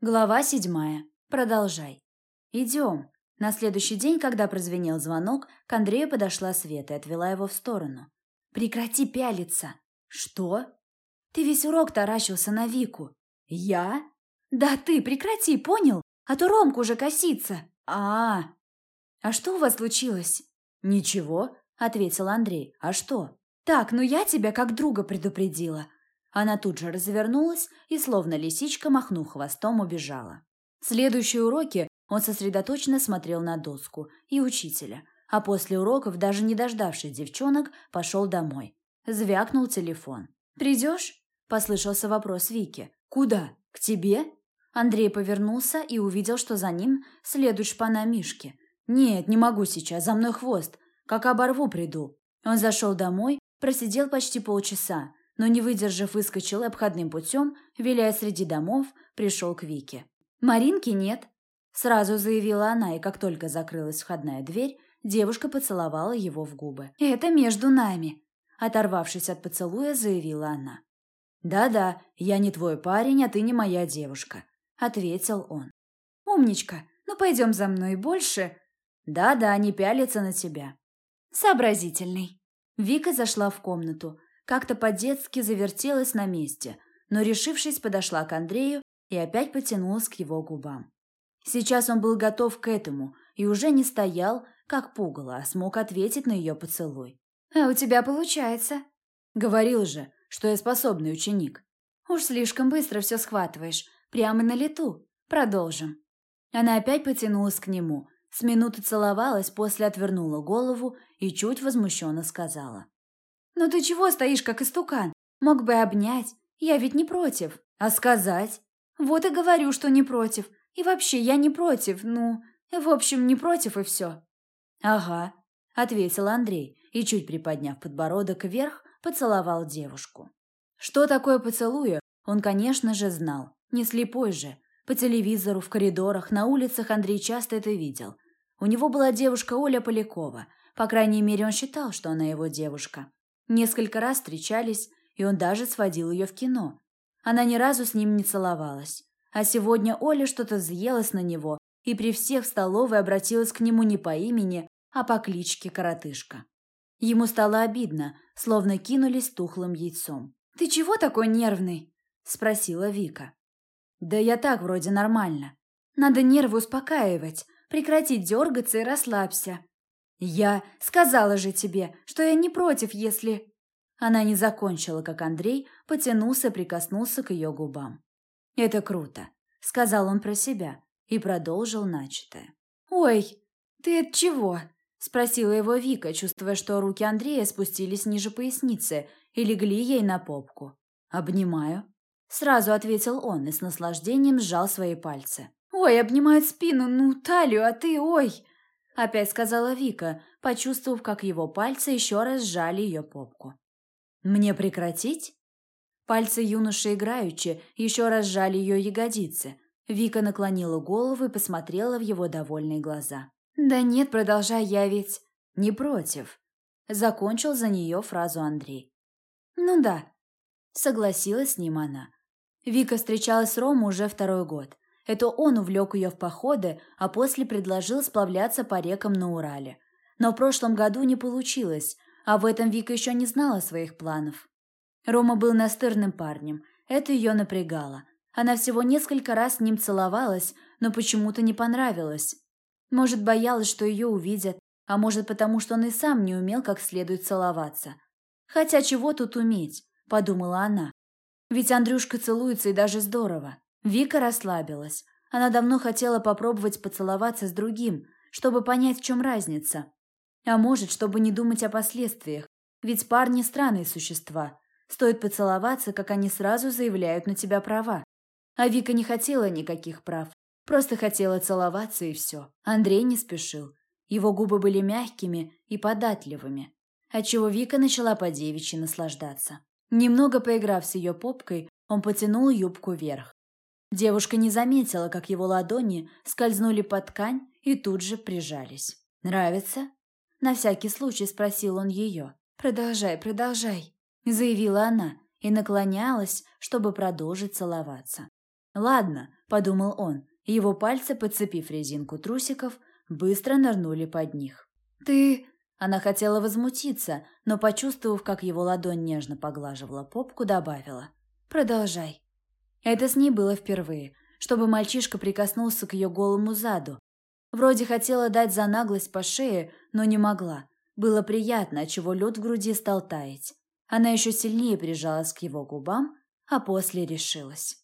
Глава седьмая. Продолжай. Идем. На следующий день, когда прозвенел звонок, к Андрею подошла Света и отвела его в сторону. Прекрати пялиться. Что? Ты весь урок таращился на Вику. Я? Да ты, прекрати, понял? А то Ромка уже косится. А, -а, что у вас случилось? Ничего, ответил Андрей. А что? Так, ну я тебя как друга предупредила. Она тут же развернулась и, словно лисичка, махнув хвостом, убежала. Следующие уроки он сосредоточенно смотрел на доску и учителя, а после уроков, даже не дождавшись девчонок, пошел домой. Звякнул телефон. «Придешь?» – послышался вопрос Вики. «Куда? К тебе?» Андрей повернулся и увидел, что за ним следует шпана Мишки. «Нет, не могу сейчас, за мной хвост. Как оборву, приду». Он зашел домой, просидел почти полчаса, но, не выдержав, выскочил обходным путем, виляя среди домов, пришел к Вике. «Маринки нет», – сразу заявила она, и как только закрылась входная дверь, девушка поцеловала его в губы. «Это между нами», – оторвавшись от поцелуя, заявила она. «Да-да, я не твой парень, а ты не моя девушка», – ответил он. «Умничка, ну пойдем за мной больше». «Да-да, не пялится на тебя». «Сообразительный». Вика зашла в комнату, как-то по-детски завертелась на месте, но, решившись, подошла к Андрею и опять потянулась к его губам. Сейчас он был готов к этому и уже не стоял, как пугало, а смог ответить на ее поцелуй. «А у тебя получается». «Говорил же, что я способный ученик». «Уж слишком быстро все схватываешь, прямо на лету. Продолжим». Она опять потянулась к нему, с минуты целовалась, после отвернула голову и чуть возмущенно сказала. «Ну ты чего стоишь, как истукан? Мог бы обнять. Я ведь не против. А сказать? Вот и говорю, что не против. И вообще, я не против. Ну, в общем, не против и все». «Ага», — ответил Андрей и, чуть приподняв подбородок вверх, поцеловал девушку. Что такое поцелуя, он, конечно же, знал. Не слепой же. По телевизору, в коридорах, на улицах Андрей часто это видел. У него была девушка Оля Полякова. По крайней мере, он считал, что она его девушка. Несколько раз встречались, и он даже сводил ее в кино. Она ни разу с ним не целовалась. А сегодня Оля что-то взъелась на него и при всех в столовой обратилась к нему не по имени, а по кличке Коротышка. Ему стало обидно, словно кинулись тухлым яйцом. «Ты чего такой нервный?» – спросила Вика. «Да я так вроде нормально. Надо нервы успокаивать, прекратить дергаться и расслабься. «Я сказала же тебе, что я не против, если...» Она не закончила, как Андрей потянулся прикоснулся к ее губам. «Это круто», — сказал он про себя и продолжил начатое. «Ой, ты от чего?» — спросила его Вика, чувствуя, что руки Андрея спустились ниже поясницы и легли ей на попку. «Обнимаю». Сразу ответил он и с наслаждением сжал свои пальцы. «Ой, обнимают спину, ну, талию, а ты, ой!» Опять сказала Вика, почувствовав, как его пальцы еще раз сжали ее попку. «Мне прекратить?» Пальцы юноши играючи еще раз сжали ее ягодицы. Вика наклонила голову и посмотрела в его довольные глаза. «Да нет, продолжай, я ведь...» «Не против», — закончил за нее фразу Андрей. «Ну да», — согласилась с ним она. Вика встречалась с Ромой уже второй год. Это он увлек ее в походы, а после предложил сплавляться по рекам на Урале. Но в прошлом году не получилось, а в этом Вика еще не знала своих планов. Рома был настырным парнем, это ее напрягало. Она всего несколько раз с ним целовалась, но почему-то не понравилось. Может, боялась, что ее увидят, а может, потому что он и сам не умел как следует целоваться. Хотя чего тут уметь, подумала она. Ведь Андрюшка целуется и даже здорово. Вика расслабилась. Она давно хотела попробовать поцеловаться с другим, чтобы понять, в чем разница. А может, чтобы не думать о последствиях. Ведь парни странные существа. Стоит поцеловаться, как они сразу заявляют на тебя права. А Вика не хотела никаких прав. Просто хотела целоваться и все. Андрей не спешил. Его губы были мягкими и податливыми, отчего Вика начала по девичьи наслаждаться. Немного поиграв с ее попкой, он потянул юбку вверх. Девушка не заметила, как его ладони скользнули под ткань и тут же прижались. «Нравится?» На всякий случай спросил он ее. «Продолжай, продолжай», — заявила она и наклонялась, чтобы продолжить целоваться. «Ладно, подумал он. Его пальцы, подцепив резинку трусиков, быстро нырнули под них. «Ты...» Она хотела возмутиться, но, почувствовав, как его ладонь нежно поглаживала попку, добавила. «Продолжай». Это с ней было впервые, чтобы мальчишка прикоснулся к ее голому заду. Вроде хотела дать за наглость по шее, но не могла. Было приятно, отчего лед в груди стал таять. Она еще сильнее прижалась к его губам, а после решилась.